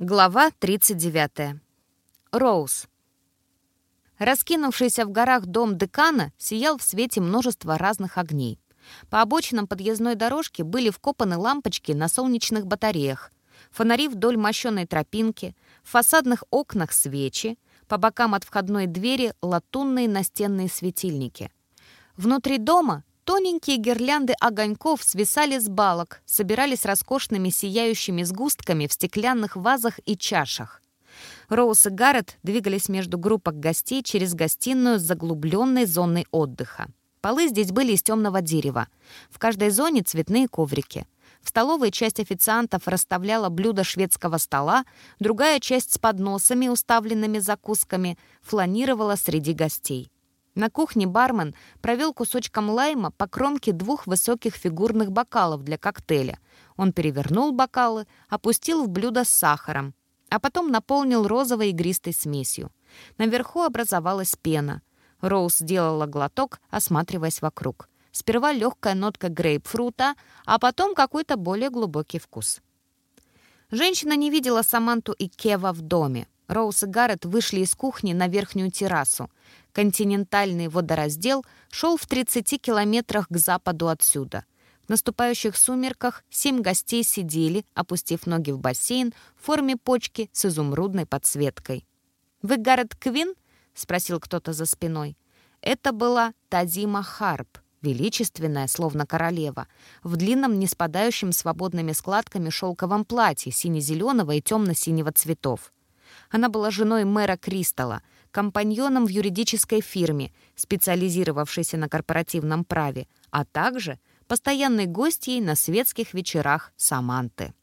Глава 39. Роуз. Раскинувшийся в горах дом декана сиял в свете множества разных огней. По обочинам подъездной дорожки были вкопаны лампочки на солнечных батареях, фонари вдоль мощенной тропинки, в фасадных окнах свечи, по бокам от входной двери латунные настенные светильники. Внутри дома Тоненькие гирлянды огоньков свисали с балок, собирались роскошными сияющими сгустками в стеклянных вазах и чашах. Роуз и Гаррет двигались между группок гостей через гостиную с заглубленной зоной отдыха. Полы здесь были из темного дерева. В каждой зоне цветные коврики. В столовой часть официантов расставляла блюда шведского стола, другая часть с подносами, уставленными закусками, фланировала среди гостей. На кухне бармен провел кусочком лайма по кромке двух высоких фигурных бокалов для коктейля. Он перевернул бокалы, опустил в блюдо с сахаром, а потом наполнил розовой игристой смесью. Наверху образовалась пена. Роуз сделала глоток, осматриваясь вокруг. Сперва легкая нотка грейпфрута, а потом какой-то более глубокий вкус. Женщина не видела Саманту и Кева в доме. Роуз и Гаррет вышли из кухни на верхнюю террасу. Континентальный водораздел шел в 30 километрах к западу отсюда. В наступающих сумерках семь гостей сидели, опустив ноги в бассейн в форме почки с изумрудной подсветкой. «Вы Гаррет Квин?» — спросил кто-то за спиной. Это была Тазима Харп, величественная, словно королева, в длинном, не спадающем свободными складками шелковом платье сине-зеленого и темно-синего цветов. Она была женой мэра Кристалла, компаньоном в юридической фирме, специализировавшейся на корпоративном праве, а также постоянной гостьей на светских вечерах Саманты.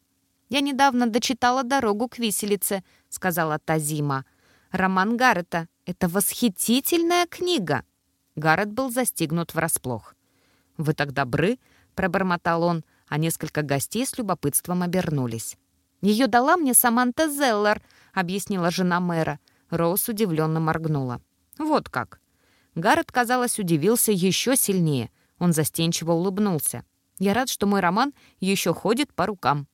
«Я недавно дочитала «Дорогу к виселице», — сказала Тазима. «Роман Гаррета — это восхитительная книга!» Гаррет был застигнут врасплох. «Вы так добры!» — пробормотал он, а несколько гостей с любопытством обернулись. «Ее дала мне Саманта Зеллер», — объяснила жена мэра. Роуз удивленно моргнула. «Вот как». Гаррет, казалось, удивился еще сильнее. Он застенчиво улыбнулся. «Я рад, что мой роман еще ходит по рукам».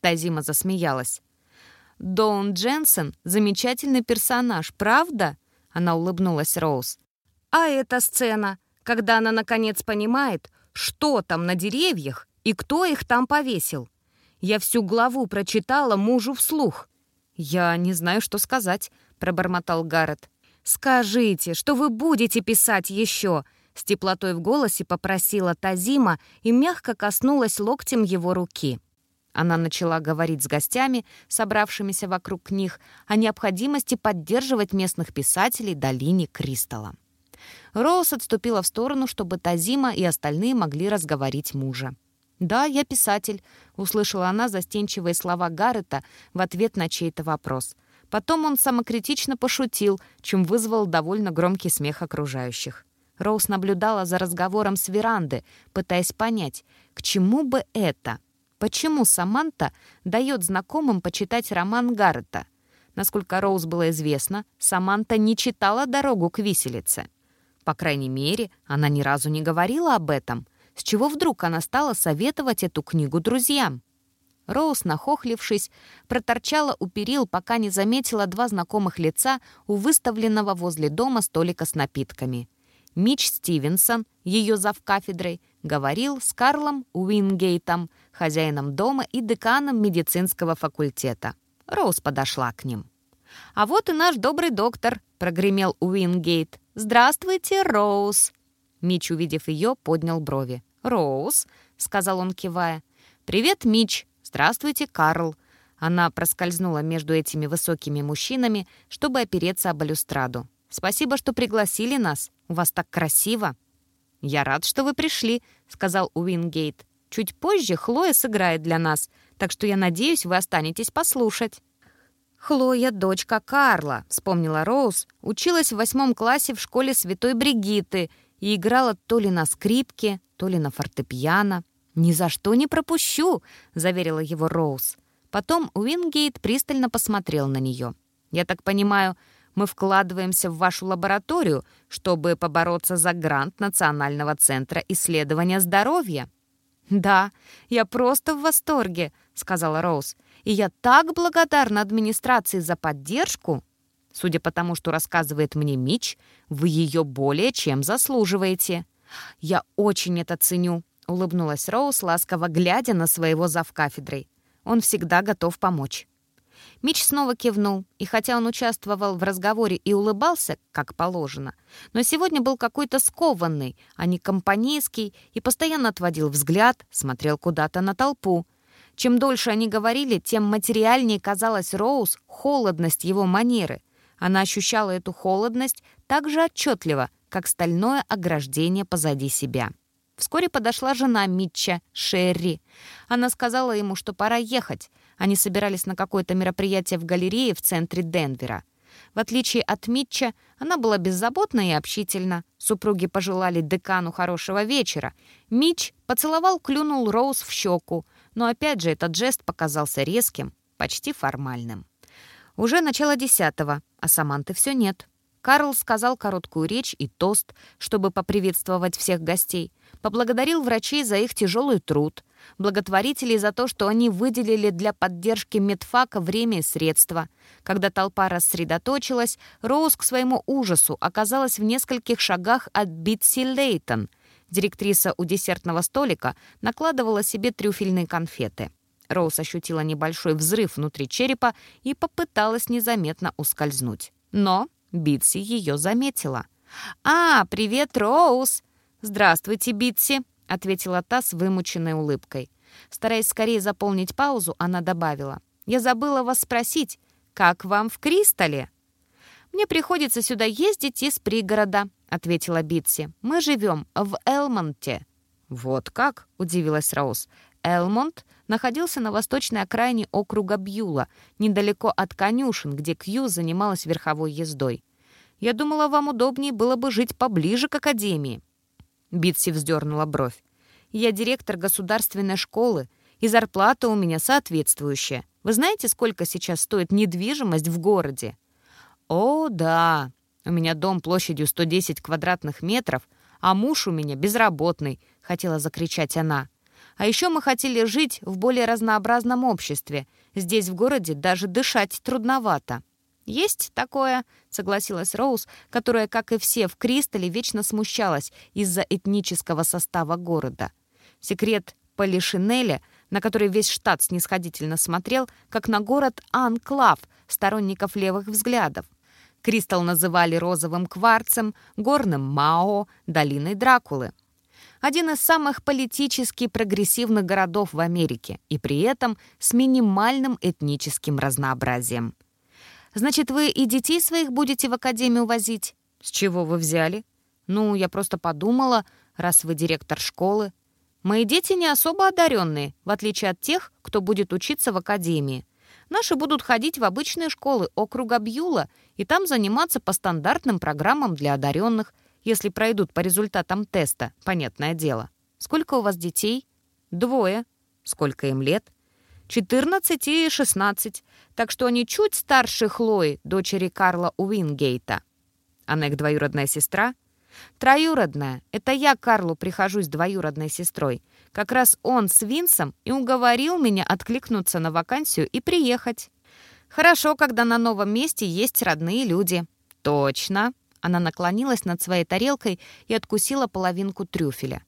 Тазима засмеялась. «Доун Дженсен — замечательный персонаж, правда?» Она улыбнулась Роуз. «А эта сцена, когда она наконец понимает, что там на деревьях и кто их там повесил. Я всю главу прочитала мужу вслух. «Я не знаю, что сказать», — пробормотал Гаррет. «Скажите, что вы будете писать еще?» С теплотой в голосе попросила Тазима и мягко коснулась локтем его руки. Она начала говорить с гостями, собравшимися вокруг них, о необходимости поддерживать местных писателей долине Кристалла. Роуз отступила в сторону, чтобы Тазима и остальные могли разговорить мужа. «Да, я писатель», — услышала она застенчивые слова Гаррета в ответ на чей-то вопрос. Потом он самокритично пошутил, чем вызвал довольно громкий смех окружающих. Роуз наблюдала за разговором с веранды, пытаясь понять, к чему бы это? Почему Саманта дает знакомым почитать роман Гаррета? Насколько Роуз было известно, Саманта не читала «Дорогу к виселице». По крайней мере, она ни разу не говорила об этом — с чего вдруг она стала советовать эту книгу друзьям? Роуз, нахохлившись, проторчала у перил, пока не заметила два знакомых лица у выставленного возле дома столика с напитками. Мич Стивенсон, ее завкафедрой, говорил с Карлом Уингейтом, хозяином дома и деканом медицинского факультета. Роуз подошла к ним. «А вот и наш добрый доктор», — прогремел Уингейт. «Здравствуйте, Роуз!» Мич, увидев ее, поднял брови. «Роуз», — сказал он, кивая. «Привет, Мич. Здравствуйте, Карл». Она проскользнула между этими высокими мужчинами, чтобы опереться об балюстраду. «Спасибо, что пригласили нас. У вас так красиво». «Я рад, что вы пришли», — сказал Уингейт. «Чуть позже Хлоя сыграет для нас, так что я надеюсь, вы останетесь послушать». «Хлоя — дочка Карла», — вспомнила Роуз, училась в восьмом классе в школе Святой Бригитты и играла то ли на скрипке, то ли на фортепиано. «Ни за что не пропущу», — заверила его Роуз. Потом Уингейт пристально посмотрел на нее. «Я так понимаю, мы вкладываемся в вашу лабораторию, чтобы побороться за грант Национального центра исследования здоровья». «Да, я просто в восторге», — сказала Роуз. И я так благодарна администрации за поддержку. Судя по тому, что рассказывает мне Мич, вы ее более чем заслуживаете. Я очень это ценю, улыбнулась Роуз, ласково глядя на своего завкафедрой. Он всегда готов помочь. Мич снова кивнул, и хотя он участвовал в разговоре и улыбался, как положено, но сегодня был какой-то скованный, а не компанейский, и постоянно отводил взгляд, смотрел куда-то на толпу. Чем дольше они говорили, тем материальнее казалась Роуз холодность его манеры. Она ощущала эту холодность так же отчетливо, как стальное ограждение позади себя. Вскоре подошла жена Митча, Шерри. Она сказала ему, что пора ехать. Они собирались на какое-то мероприятие в галерее в центре Денвера. В отличие от Митча, она была беззаботна и общительна. Супруги пожелали декану хорошего вечера. Митч поцеловал, клюнул Роуз в щеку. Но опять же этот жест показался резким, почти формальным. Уже начало десятого, а Саманты все нет. Карл сказал короткую речь и тост, чтобы поприветствовать всех гостей. Поблагодарил врачей за их тяжелый труд, благотворителей за то, что они выделили для поддержки медфака время и средства. Когда толпа рассредоточилась, Роуз к своему ужасу оказалась в нескольких шагах от Битси Лейтон. Директриса у десертного столика накладывала себе трюфельные конфеты. Роуз ощутила небольшой взрыв внутри черепа и попыталась незаметно ускользнуть. Но Битси ее заметила. «А, привет, Роуз!» «Здравствуйте, Битси!» — ответила та с вымученной улыбкой. Стараясь скорее заполнить паузу, она добавила. «Я забыла вас спросить, как вам в Кристалле?» «Мне приходится сюда ездить из пригорода», — ответила Битси. «Мы живем в Элмонте». «Вот как?» — удивилась Роуз. Элмонт находился на восточной окраине округа Бьюла, недалеко от конюшен, где Кью занималась верховой ездой. «Я думала, вам удобнее было бы жить поближе к академии». Битси вздернула бровь. «Я директор государственной школы, и зарплата у меня соответствующая. Вы знаете, сколько сейчас стоит недвижимость в городе?» «О, да. У меня дом площадью 110 квадратных метров, а муж у меня безработный», — хотела закричать она. А еще мы хотели жить в более разнообразном обществе. Здесь, в городе, даже дышать трудновато». «Есть такое», — согласилась Роуз, которая, как и все в Кристалле, вечно смущалась из-за этнического состава города. Секрет Полишинеля, на который весь штат снисходительно смотрел, как на город Анклав сторонников левых взглядов. Кристалл называли розовым кварцем, горным Мао, долиной Дракулы один из самых политически прогрессивных городов в Америке и при этом с минимальным этническим разнообразием. «Значит, вы и детей своих будете в академию возить?» «С чего вы взяли?» «Ну, я просто подумала, раз вы директор школы. Мои дети не особо одаренные, в отличие от тех, кто будет учиться в академии. Наши будут ходить в обычные школы округа Бьюла и там заниматься по стандартным программам для одаренных – если пройдут по результатам теста, понятное дело. Сколько у вас детей? Двое. Сколько им лет? 14 и 16. Так что они чуть старше Хлои, дочери Карла Уингейта. Она их двоюродная сестра? Троюродная. Это я Карлу прихожусь двоюродной сестрой. Как раз он с Винсом и уговорил меня откликнуться на вакансию и приехать. Хорошо, когда на новом месте есть родные люди. Точно. Она наклонилась над своей тарелкой и откусила половинку трюфеля.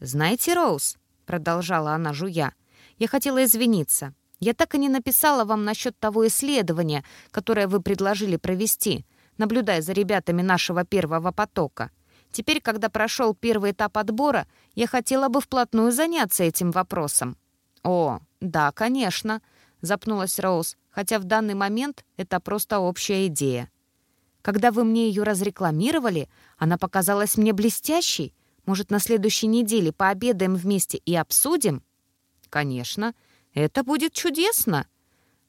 «Знаете, Роуз», — продолжала она жуя, — «я хотела извиниться. Я так и не написала вам насчет того исследования, которое вы предложили провести, наблюдая за ребятами нашего первого потока. Теперь, когда прошел первый этап отбора, я хотела бы вплотную заняться этим вопросом». «О, да, конечно», — запнулась Роуз, хотя в данный момент это просто общая идея. Когда вы мне ее разрекламировали, она показалась мне блестящей. Может, на следующей неделе пообедаем вместе и обсудим?» «Конечно, это будет чудесно!»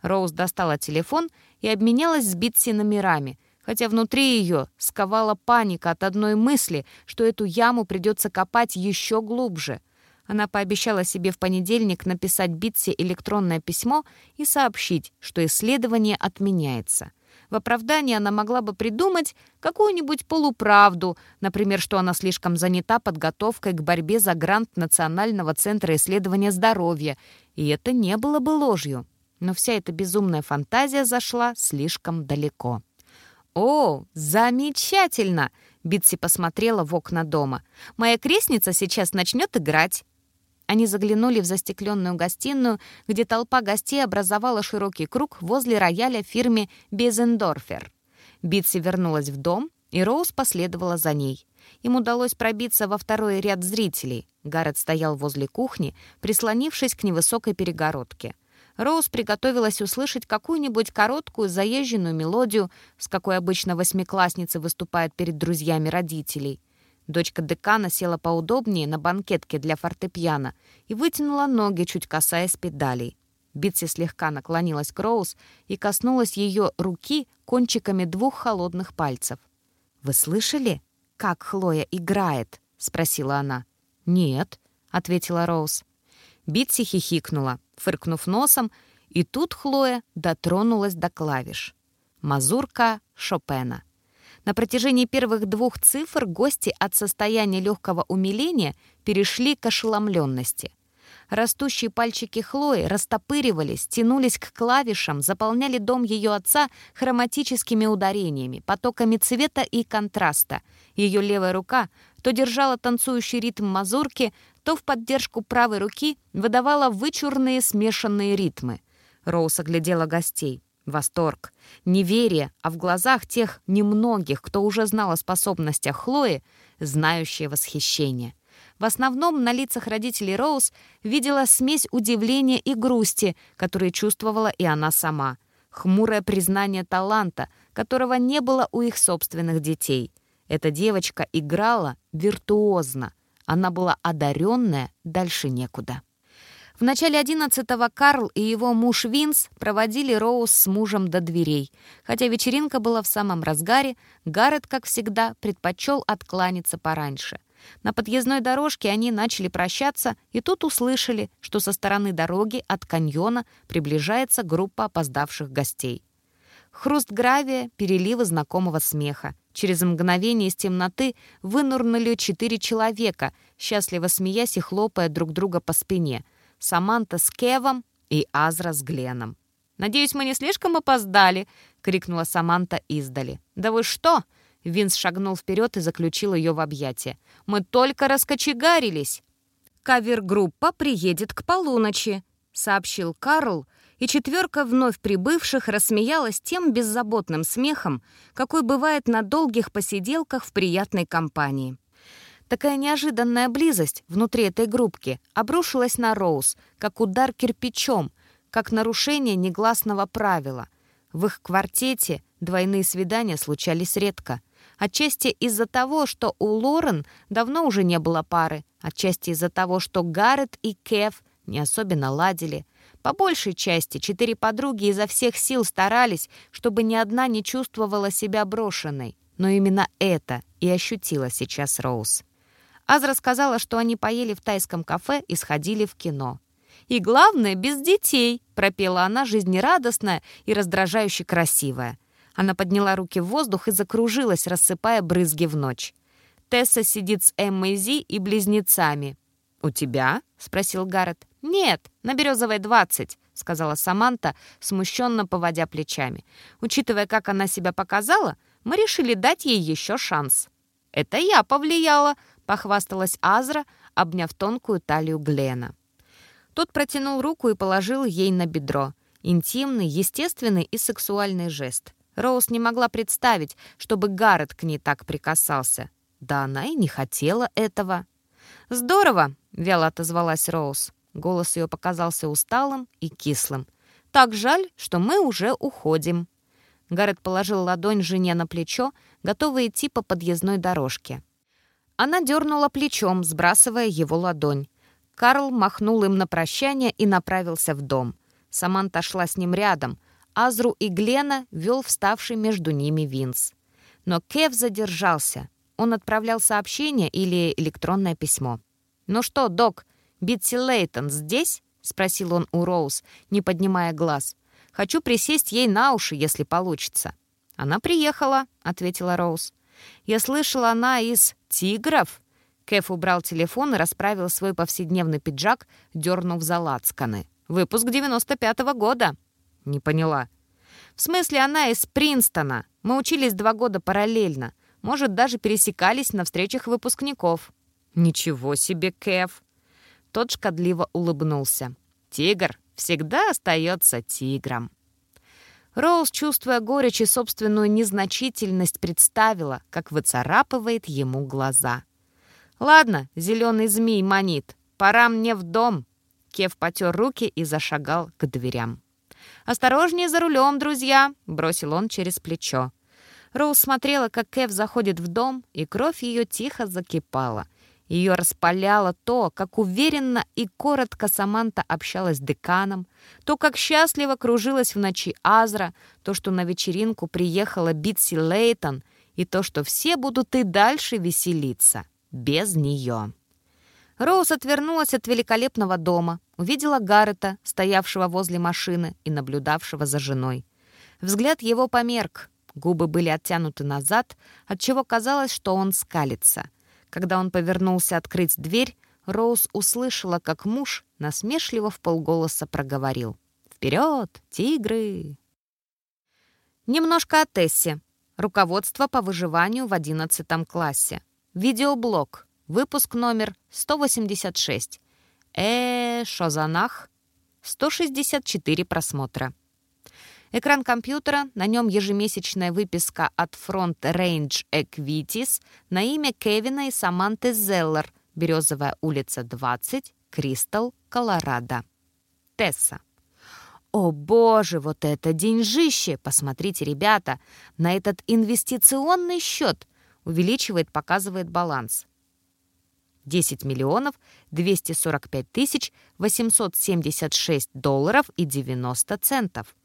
Роуз достала телефон и обменялась с Битси номерами, хотя внутри ее сковала паника от одной мысли, что эту яму придется копать еще глубже. Она пообещала себе в понедельник написать Битси электронное письмо и сообщить, что исследование отменяется — в оправдании она могла бы придумать какую-нибудь полуправду, например, что она слишком занята подготовкой к борьбе за грант Национального центра исследования здоровья, и это не было бы ложью. но вся эта безумная фантазия зашла слишком далеко. «О, замечательно!» — Битси посмотрела в окна дома. «Моя крестница сейчас начнет играть». Они заглянули в застекленную гостиную, где толпа гостей образовала широкий круг возле рояля фирме «Безендорфер». Битси вернулась в дом, и Роуз последовала за ней. Им удалось пробиться во второй ряд зрителей. Гаррет стоял возле кухни, прислонившись к невысокой перегородке. Роуз приготовилась услышать какую-нибудь короткую заезженную мелодию, с какой обычно восьмиклассницы выступают перед друзьями родителей. Дочка декана села поудобнее на банкетке для фортепиано и вытянула ноги, чуть касаясь педалей. Битси слегка наклонилась к Роуз и коснулась ее руки кончиками двух холодных пальцев. «Вы слышали, как Хлоя играет?» — спросила она. «Нет», — ответила Роуз. Битси хихикнула, фыркнув носом, и тут Хлоя дотронулась до клавиш. Мазурка Шопена. На протяжении первых двух цифр гости от состояния легкого умиления перешли к ошеломленности. Растущие пальчики Хлои растопыривались, тянулись к клавишам, заполняли дом ее отца хроматическими ударениями, потоками цвета и контраста. Ее левая рука то держала танцующий ритм мазурки, то в поддержку правой руки выдавала вычурные смешанные ритмы. Роуз оглядела гостей. Восторг, неверие, а в глазах тех немногих, кто уже знал о способностях Хлои, знающее восхищение. В основном на лицах родителей Роуз видела смесь удивления и грусти, которые чувствовала и она сама. Хмурое признание таланта, которого не было у их собственных детей. Эта девочка играла виртуозно. Она была одаренная, дальше некуда. В начале 11-го Карл и его муж Винс проводили Роуз с мужем до дверей. Хотя вечеринка была в самом разгаре, Гаррет, как всегда, предпочел откланяться пораньше. На подъездной дорожке они начали прощаться, и тут услышали, что со стороны дороги от каньона приближается группа опоздавших гостей. Хруст гравия, переливы знакомого смеха. Через мгновение из темноты вынурнули четыре человека, счастливо смеясь и хлопая друг друга по спине — Саманта с Кевом и Азра с Гленом. «Надеюсь, мы не слишком опоздали?» — крикнула Саманта издали. «Да вы что?» — Винс шагнул вперед и заключил ее в объятия. «Мы только раскочегарились!» «Кавер-группа приедет к полуночи», — сообщил Карл, и четверка вновь прибывших рассмеялась тем беззаботным смехом, какой бывает на долгих посиделках в приятной компании. Такая неожиданная близость внутри этой группки обрушилась на Роуз, как удар кирпичом, как нарушение негласного правила. В их квартете двойные свидания случались редко. Отчасти из-за того, что у Лорен давно уже не было пары, отчасти из-за того, что Гаррет и Кев не особенно ладили. По большей части четыре подруги изо всех сил старались, чтобы ни одна не чувствовала себя брошенной. Но именно это и ощутила сейчас Роуз. Азра сказала, что они поели в тайском кафе и сходили в кино. «И главное, без детей», — пропела она, жизнерадостная и раздражающе красивая. Она подняла руки в воздух и закружилась, рассыпая брызги в ночь. Тесса сидит с Эммой Зи и близнецами. «У тебя?» — спросил Гаррет. «Нет, на Березовой 20», — сказала Саманта, смущенно поводя плечами. «Учитывая, как она себя показала, мы решили дать ей еще шанс». «Это я повлияла», — похвасталась Азра, обняв тонкую талию Глена. Тот протянул руку и положил ей на бедро. Интимный, естественный и сексуальный жест. Роуз не могла представить, чтобы Гаррет к ней так прикасался. Да она и не хотела этого. «Здорово!» — вяло отозвалась Роуз. Голос ее показался усталым и кислым. «Так жаль, что мы уже уходим». Гаррет положил ладонь жене на плечо, готовый идти по подъездной дорожке. Она дернула плечом, сбрасывая его ладонь. Карл махнул им на прощание и направился в дом. Саманта шла с ним рядом. Азру и Глена вел вставший между ними Винс. Но Кев задержался. Он отправлял сообщение или электронное письмо. «Ну что, док, Битси Лейтон здесь?» — спросил он у Роуз, не поднимая глаз. «Хочу присесть ей на уши, если получится». «Она приехала», — ответила Роуз. Я слышала, она из «Тигров». Кэф убрал телефон и расправил свой повседневный пиджак, дернув за лацканы. «Выпуск 95-го года. «Не поняла». «В смысле, она из Принстона. Мы учились два года параллельно. Может, даже пересекались на встречах выпускников». «Ничего себе, Кэв!» Тот шкодливо улыбнулся. «Тигр всегда остается тигром». Роуз, чувствуя горечь и собственную незначительность, представила, как выцарапывает ему глаза. «Ладно, зеленый змей манит, пора мне в дом». Кев потер руки и зашагал к дверям. «Осторожнее за рулем, друзья!» — бросил он через плечо. Роуз смотрела, как Кев заходит в дом, и кровь ее тихо закипала. Ее распаляло то, как уверенно и коротко Саманта общалась с деканом, то, как счастливо кружилась в ночи Азра, то, что на вечеринку приехала Битси Лейтон, и то, что все будут и дальше веселиться, без нее. Роуз отвернулась от великолепного дома, увидела Гаррета, стоявшего возле машины и наблюдавшего за женой. Взгляд его померк, губы были оттянуты назад, отчего казалось, что он скалится — когда он повернулся открыть дверь, Роуз услышала, как муж насмешливо в полголоса проговорил. «Вперед, тигры!» Немножко о Тессе. Руководство по выживанию в 11 классе. Видеоблог. Выпуск номер 186. Э, Шозанах. 164 просмотра. Экран компьютера, на нем ежемесячная выписка от Front Range Equities на имя Кевина и Саманты Зеллер, Березовая улица, 20, Кристал, Колорадо. Тесса. О боже, вот это деньжище! Посмотрите, ребята, на этот инвестиционный счет. Увеличивает, показывает баланс. 10 миллионов 245 тысяч 876 долларов и 90 центов.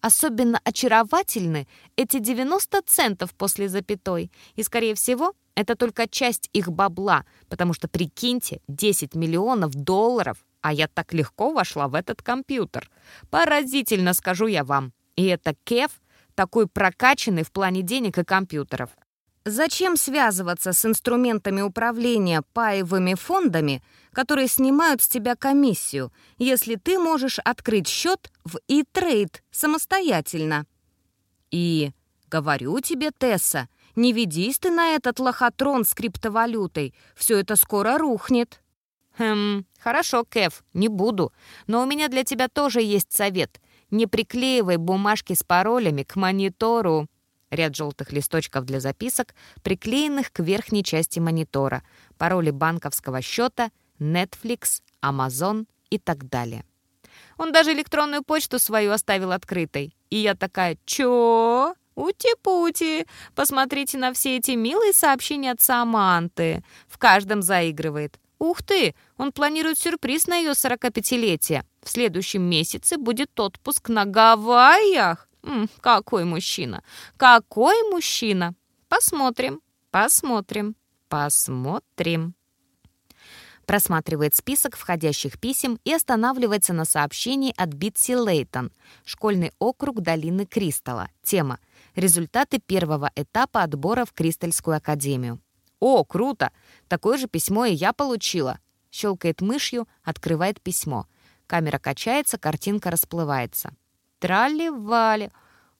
Особенно очаровательны эти 90 центов после запятой. И, скорее всего, это только часть их бабла, потому что, прикиньте, 10 миллионов долларов, а я так легко вошла в этот компьютер. Поразительно, скажу я вам. И это Кев, такой прокачанный в плане денег и компьютеров. Зачем связываться с инструментами управления паевыми фондами, которые снимают с тебя комиссию, если ты можешь открыть счет в e-trade самостоятельно? И говорю тебе, Тесса, не ведись ты на этот лохотрон с криптовалютой, все это скоро рухнет. Хм, хорошо, Кэв, не буду, но у меня для тебя тоже есть совет. Не приклеивай бумажки с паролями к монитору. Ряд желтых листочков для записок, приклеенных к верхней части монитора, пароли банковского счета, Netflix, Amazon и так далее. Он даже электронную почту свою оставил открытой. И я такая, чё? Ути-пути, посмотрите на все эти милые сообщения от Саманты. В каждом заигрывает. Ух ты, он планирует сюрприз на ее 45-летие. В следующем месяце будет отпуск на Гавайях. М, какой мужчина! Какой мужчина! Посмотрим, посмотрим, посмотрим. Просматривает список входящих писем и останавливается на сообщении от Битси Лейтон, школьный округ долины Кристалла. Тема «Результаты первого этапа отбора в Кристальскую академию». «О, круто! Такое же письмо и я получила!» Щелкает мышью, открывает письмо. Камера качается, картинка расплывается. Тралли-вали.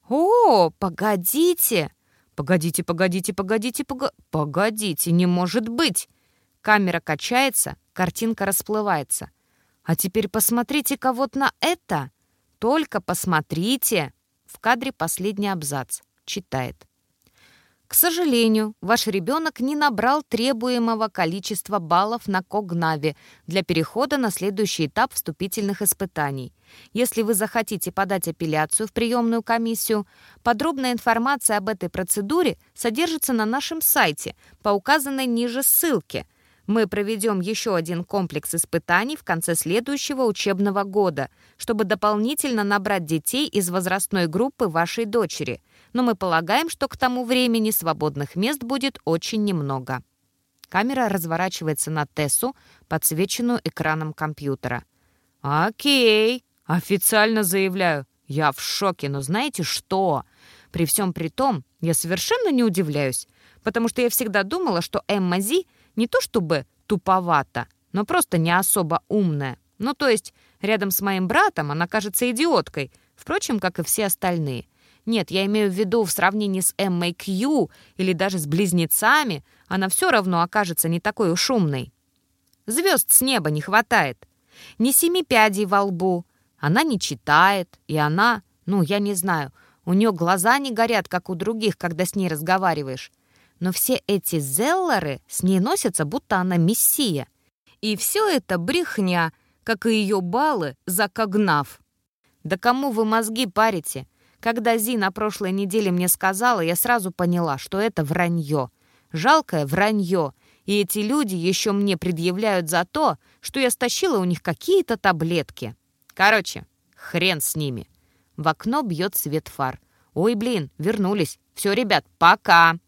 О, погодите! Погодите, погодите, погодите, пога... Погодите, не может быть! Камера качается, картинка расплывается. А теперь посмотрите-ка вот на это. Только посмотрите. В кадре последний абзац. Читает. К сожалению, ваш ребенок не набрал требуемого количества баллов на Когнаве для перехода на следующий этап вступительных испытаний. Если вы захотите подать апелляцию в приемную комиссию, подробная информация об этой процедуре содержится на нашем сайте по указанной ниже ссылке – мы проведем еще один комплекс испытаний в конце следующего учебного года, чтобы дополнительно набрать детей из возрастной группы вашей дочери. Но мы полагаем, что к тому времени свободных мест будет очень немного. Камера разворачивается на Тессу, подсвеченную экраном компьютера. «Окей, официально заявляю. Я в шоке, но знаете что? При всем при том, я совершенно не удивляюсь, потому что я всегда думала, что Эмма Зи — не то чтобы туповата, но просто не особо умная. Ну, то есть, рядом с моим братом она кажется идиоткой, Впрочем, как и все остальные. Нет, я имею в виду в сравнении с Эммой Кью или даже с близнецами, она все равно окажется не такой уж умной. Звезд с неба не хватает. Ни семи пядей во лбу. Она не читает, и она, ну, я не знаю, у нее глаза не горят, как у других, когда с ней разговариваешь. Но все эти зеллары с ней носятся, будто она мессия. И все это брехня, как и ее баллы за Когнав. Да кому вы мозги парите? Когда Зи на прошлой неделе мне сказала, я сразу поняла, что это вранье. Жалкое вранье. И эти люди еще мне предъявляют за то, что я стащила у них какие-то таблетки. Короче, хрен с ними. В окно бьет свет фар. «Ой, блин, вернулись. Все, ребят, пока!»